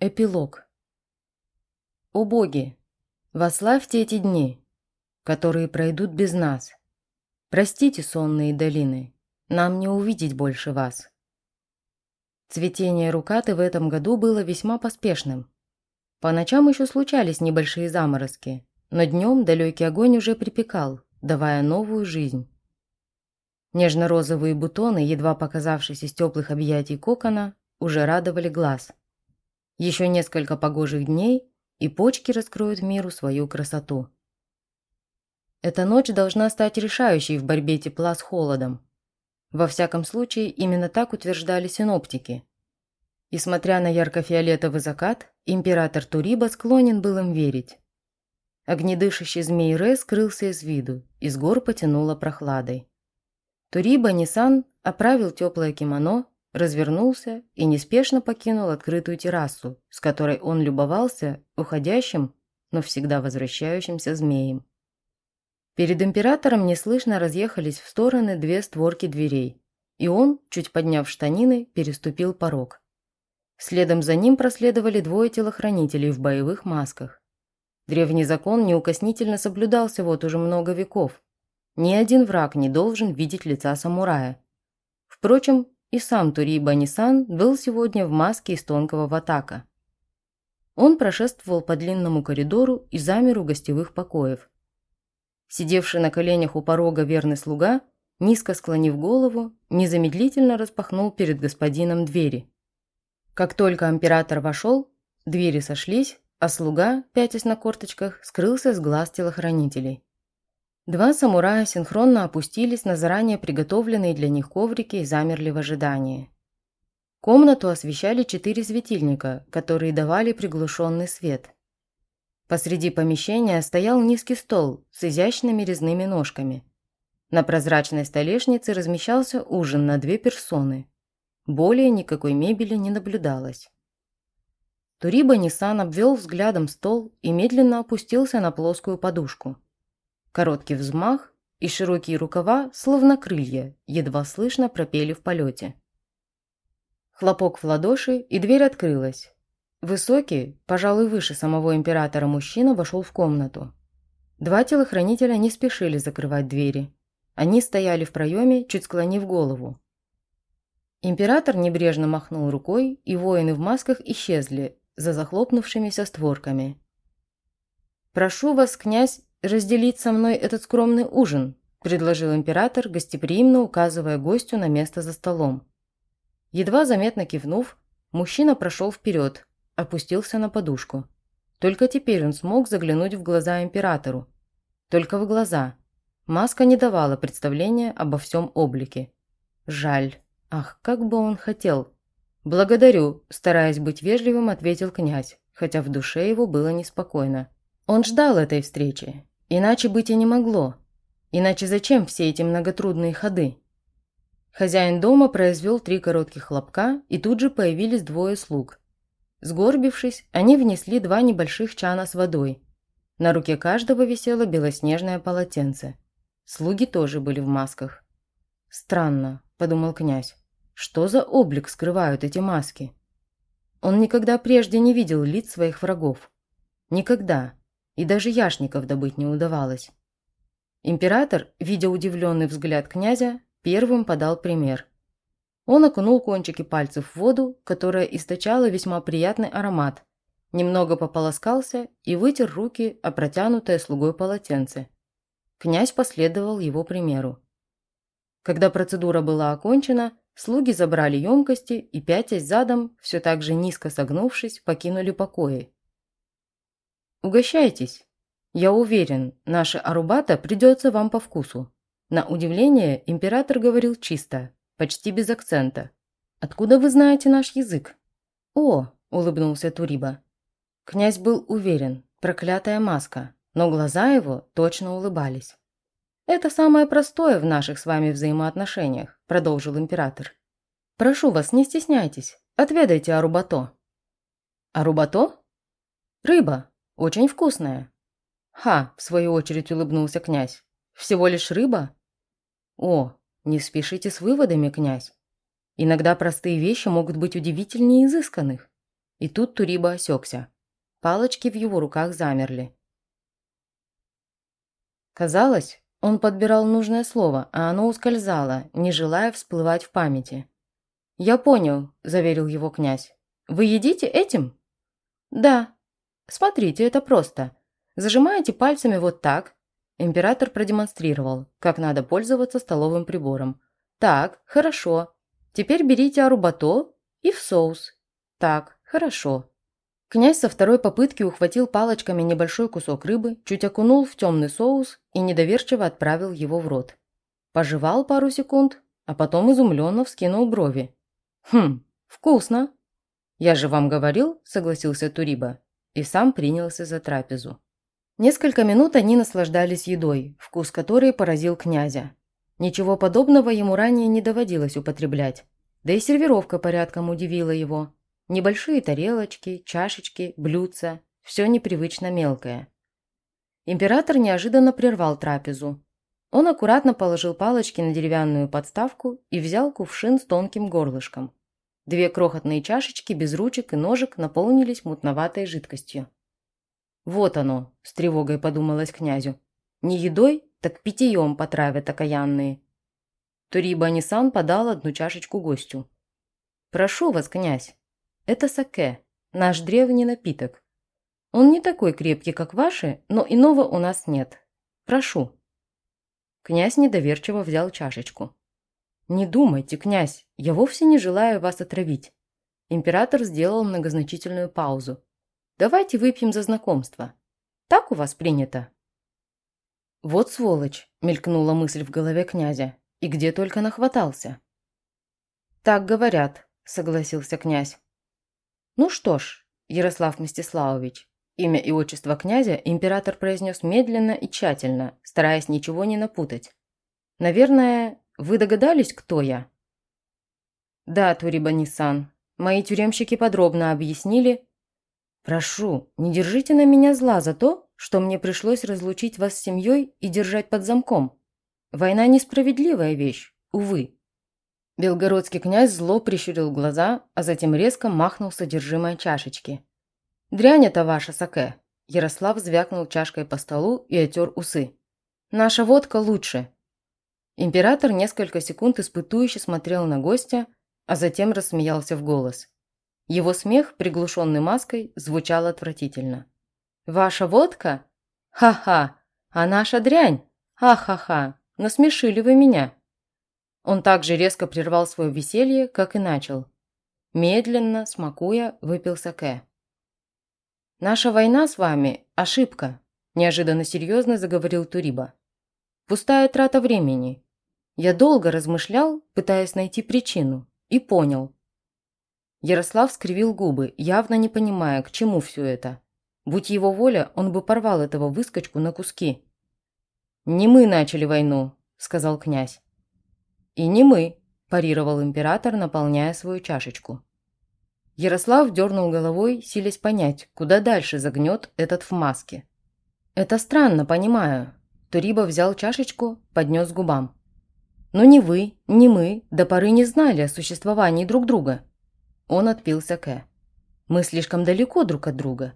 Эпилог. О боги, вославьте эти дни, которые пройдут без нас. Простите сонные долины, нам не увидеть больше вас. Цветение рукаты в этом году было весьма поспешным. По ночам еще случались небольшие заморозки, но днем далекий огонь уже припекал, давая новую жизнь. Нежно-розовые бутоны, едва показавшись из теплых объятий кокона, уже радовали глаз. Еще несколько погожих дней, и почки раскроют миру свою красоту. Эта ночь должна стать решающей в борьбе тепла с холодом. Во всяком случае, именно так утверждали синоптики. И смотря на ярко-фиолетовый закат, император Туриба склонен был им верить. Огнедышащий змей Ре скрылся из виду, из гор потянуло прохладой. Туриба Нисан оправил теплое кимоно развернулся и неспешно покинул открытую террасу, с которой он любовался уходящим, но всегда возвращающимся змеем. Перед императором неслышно разъехались в стороны две створки дверей, и он, чуть подняв штанины, переступил порог. Следом за ним проследовали двое телохранителей в боевых масках. Древний закон неукоснительно соблюдался вот уже много веков. Ни один враг не должен видеть лица самурая. Впрочем, и сам Туриба Нисан был сегодня в маске из тонкого ватака. Он прошествовал по длинному коридору и замер у гостевых покоев. Сидевший на коленях у порога верный слуга, низко склонив голову, незамедлительно распахнул перед господином двери. Как только император вошел, двери сошлись, а слуга, пятясь на корточках, скрылся с глаз телохранителей. Два самурая синхронно опустились на заранее приготовленные для них коврики и замерли в ожидании. Комнату освещали четыре светильника, которые давали приглушенный свет. Посреди помещения стоял низкий стол с изящными резными ножками. На прозрачной столешнице размещался ужин на две персоны. Более никакой мебели не наблюдалось. Туриба Нисан обвел взглядом стол и медленно опустился на плоскую подушку – Короткий взмах и широкие рукава, словно крылья, едва слышно пропели в полете. Хлопок в ладоши, и дверь открылась. Высокий, пожалуй, выше самого императора мужчина вошел в комнату. Два телохранителя не спешили закрывать двери. Они стояли в проеме, чуть склонив голову. Император небрежно махнул рукой, и воины в масках исчезли за захлопнувшимися створками. «Прошу вас, князь, разделить со мной этот скромный ужин», – предложил император, гостеприимно указывая гостю на место за столом. Едва заметно кивнув, мужчина прошел вперед, опустился на подушку. Только теперь он смог заглянуть в глаза императору. Только в глаза. Маска не давала представления обо всем облике. Жаль. Ах, как бы он хотел. «Благодарю», – стараясь быть вежливым, ответил князь, хотя в душе его было неспокойно. Он ждал этой встречи. Иначе быть и не могло. Иначе зачем все эти многотрудные ходы? Хозяин дома произвел три коротких хлопка, и тут же появились двое слуг. Сгорбившись, они внесли два небольших чана с водой. На руке каждого висело белоснежное полотенце. Слуги тоже были в масках. «Странно», – подумал князь. «Что за облик скрывают эти маски?» Он никогда прежде не видел лиц своих врагов. Никогда и даже яшников добыть не удавалось. Император, видя удивленный взгляд князя, первым подал пример. Он окунул кончики пальцев в воду, которая источала весьма приятный аромат, немного пополоскался и вытер руки о протянутое слугой полотенце. Князь последовал его примеру. Когда процедура была окончена, слуги забрали емкости и, пятясь задом, все так же низко согнувшись, покинули покои. «Угощайтесь. Я уверен, наша арубата придется вам по вкусу». На удивление император говорил чисто, почти без акцента. «Откуда вы знаете наш язык?» «О!» – улыбнулся Туриба. Князь был уверен, проклятая маска, но глаза его точно улыбались. «Это самое простое в наших с вами взаимоотношениях», – продолжил император. «Прошу вас, не стесняйтесь, отведайте арубато». «Арубато?» «Рыба, очень вкусная». «Ха!» – в свою очередь улыбнулся князь. «Всего лишь рыба?» «О, не спешите с выводами, князь. Иногда простые вещи могут быть удивительнее изысканных. И тут Туриба осекся. Палочки в его руках замерли. Казалось, он подбирал нужное слово, а оно ускользало, не желая всплывать в памяти. «Я понял», – заверил его князь. «Вы едите этим?» «Да. Смотрите, это просто. Зажимаете пальцами вот так». Император продемонстрировал, как надо пользоваться столовым прибором. «Так, хорошо. Теперь берите арубато и в соус. Так, хорошо». Князь со второй попытки ухватил палочками небольшой кусок рыбы, чуть окунул в темный соус и недоверчиво отправил его в рот. Пожевал пару секунд, а потом изумленно вскинул брови. «Хм, вкусно!» «Я же вам говорил», – согласился Туриба, и сам принялся за трапезу. Несколько минут они наслаждались едой, вкус которой поразил князя. Ничего подобного ему ранее не доводилось употреблять. Да и сервировка порядком удивила его. Небольшие тарелочки, чашечки, блюдца – все непривычно мелкое. Император неожиданно прервал трапезу. Он аккуратно положил палочки на деревянную подставку и взял кувшин с тонким горлышком. Две крохотные чашечки без ручек и ножек наполнились мутноватой жидкостью. «Вот оно», – с тревогой подумалось князю. «Не едой, так питьем потравят окаянные». Туриба Нисан подал одну чашечку гостю. «Прошу вас, князь, это саке, наш древний напиток. Он не такой крепкий, как ваши, но иного у нас нет. Прошу». Князь недоверчиво взял чашечку. «Не думайте, князь, я вовсе не желаю вас отравить». Император сделал многозначительную паузу. «Давайте выпьем за знакомство. Так у вас принято?» «Вот сволочь!» – мелькнула мысль в голове князя. «И где только нахватался?» «Так говорят», – согласился князь. «Ну что ж, Ярослав Мстиславович, имя и отчество князя император произнес медленно и тщательно, стараясь ничего не напутать. Наверное, вы догадались, кто я?» «Да, Туриба-Нисан. Мои тюремщики подробно объяснили...» «Прошу, не держите на меня зла за то, что мне пришлось разлучить вас с семьей и держать под замком. Война – несправедливая вещь, увы». Белгородский князь зло прищурил глаза, а затем резко махнул содержимое чашечки. «Дрянь это ваша, саке!» Ярослав звякнул чашкой по столу и отер усы. «Наша водка лучше, Император несколько секунд испытующе смотрел на гостя, а затем рассмеялся в голос. Его смех, приглушенный маской, звучал отвратительно. «Ваша водка? Ха-ха! А наша дрянь? Ха-ха-ха! Насмешили вы меня!» Он также резко прервал свое веселье, как и начал. Медленно, смакуя, выпил саке. «Наша война с вами – ошибка», – неожиданно серьезно заговорил Туриба. «Пустая трата времени. Я долго размышлял, пытаясь найти причину, и понял. Ярослав скривил губы, явно не понимая, к чему все это. Будь его воля, он бы порвал этого выскочку на куски. «Не мы начали войну», – сказал князь. «И не мы», – парировал император, наполняя свою чашечку. Ярослав дернул головой, силясь понять, куда дальше загнет этот в маске. «Это странно, понимаю». Туриба взял чашечку, поднес губам. Но ни вы, ни мы до поры не знали о существовании друг друга. Он отпил саке. Мы слишком далеко друг от друга.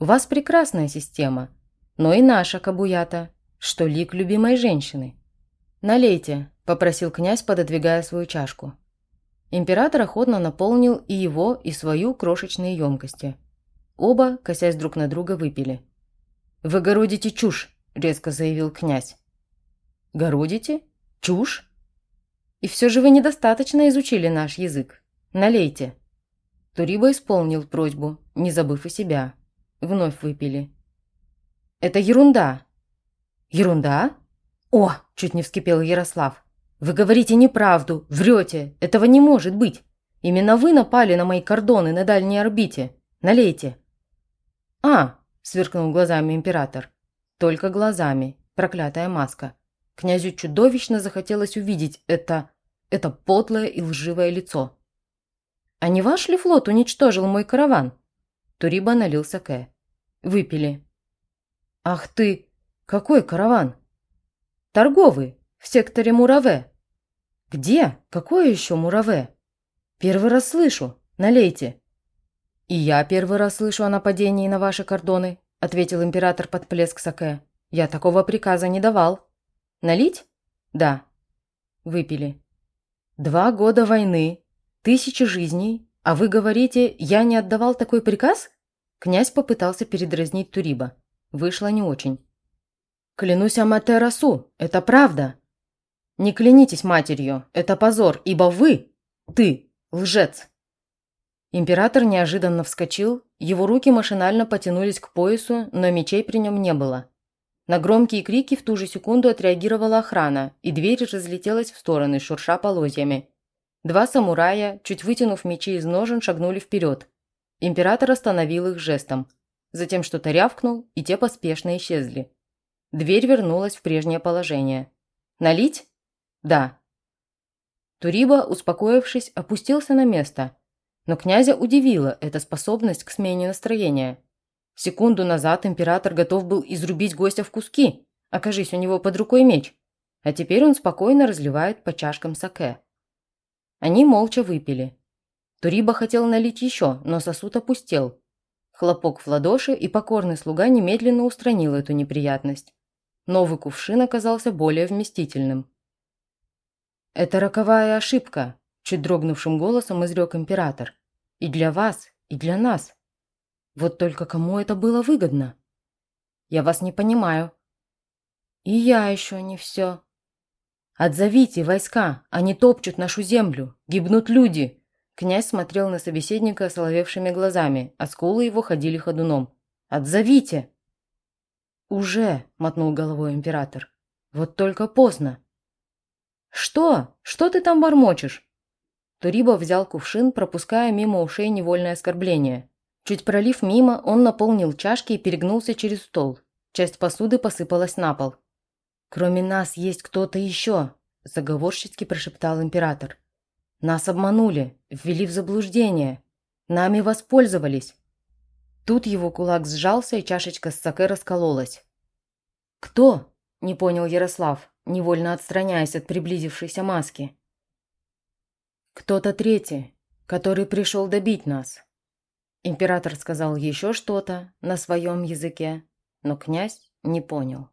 У вас прекрасная система, но и наша кабуята, что лик любимой женщины. Налейте, попросил князь, пододвигая свою чашку. Император охотно наполнил и его, и свою крошечные емкости. Оба, косясь друг на друга, выпили. «Вы городите чушь», – резко заявил князь. «Городите?» Чушь? И все же вы недостаточно изучили наш язык. Налейте. Туриба исполнил просьбу, не забыв и себя. Вновь выпили. Это ерунда. Ерунда? О, чуть не вскипел Ярослав. Вы говорите неправду, врете. Этого не может быть. Именно вы напали на мои кордоны на дальней орбите. Налейте. А, сверкнул глазами император. Только глазами. Проклятая маска. Князю чудовищно захотелось увидеть это... это подлое и лживое лицо. «А не ваш ли флот уничтожил мой караван?» Туриба налил саке. Выпили. «Ах ты! Какой караван?» «Торговый, в секторе Мураве». «Где? Какое еще Мураве?» «Первый раз слышу. Налейте». «И я первый раз слышу о нападении на ваши кордоны», ответил император под плеск саке. «Я такого приказа не давал». «Налить?» «Да». Выпили. «Два года войны, тысячи жизней, а вы говорите, я не отдавал такой приказ?» Князь попытался передразнить Туриба. Вышло не очень. «Клянусь Аматерасу, это правда!» «Не клянитесь матерью, это позор, ибо вы, ты, лжец!» Император неожиданно вскочил, его руки машинально потянулись к поясу, но мечей при нем не было. На громкие крики в ту же секунду отреагировала охрана, и дверь разлетелась в стороны, шурша полозьями. Два самурая, чуть вытянув мечи из ножен, шагнули вперед. Император остановил их жестом. Затем что-то рявкнул, и те поспешно исчезли. Дверь вернулась в прежнее положение. «Налить?» «Да». Туриба, успокоившись, опустился на место. Но князя удивила эта способность к смене настроения. Секунду назад император готов был изрубить гостя в куски, окажись у него под рукой меч. А теперь он спокойно разливает по чашкам саке. Они молча выпили. Туриба хотел налить еще, но сосуд опустел. Хлопок в ладоши, и покорный слуга немедленно устранил эту неприятность. Новый кувшин оказался более вместительным. «Это роковая ошибка», – чуть дрогнувшим голосом изрек император. «И для вас, и для нас. Вот только кому это было выгодно? Я вас не понимаю». «И я еще не все». «Отзовите войска, они топчут нашу землю, гибнут люди», Князь смотрел на собеседника соловевшими глазами, а скулы его ходили ходуном. «Отзовите!» «Уже!» – мотнул головой император. «Вот только поздно!» «Что? Что ты там бормочешь?» Туриба взял кувшин, пропуская мимо ушей невольное оскорбление. Чуть пролив мимо, он наполнил чашки и перегнулся через стол. Часть посуды посыпалась на пол. «Кроме нас есть кто-то еще!» – заговорщицки прошептал император. Нас обманули, ввели в заблуждение. Нами воспользовались. Тут его кулак сжался, и чашечка с саке раскололась. «Кто?» – не понял Ярослав, невольно отстраняясь от приблизившейся маски. «Кто-то третий, который пришел добить нас». Император сказал еще что-то на своем языке, но князь не понял.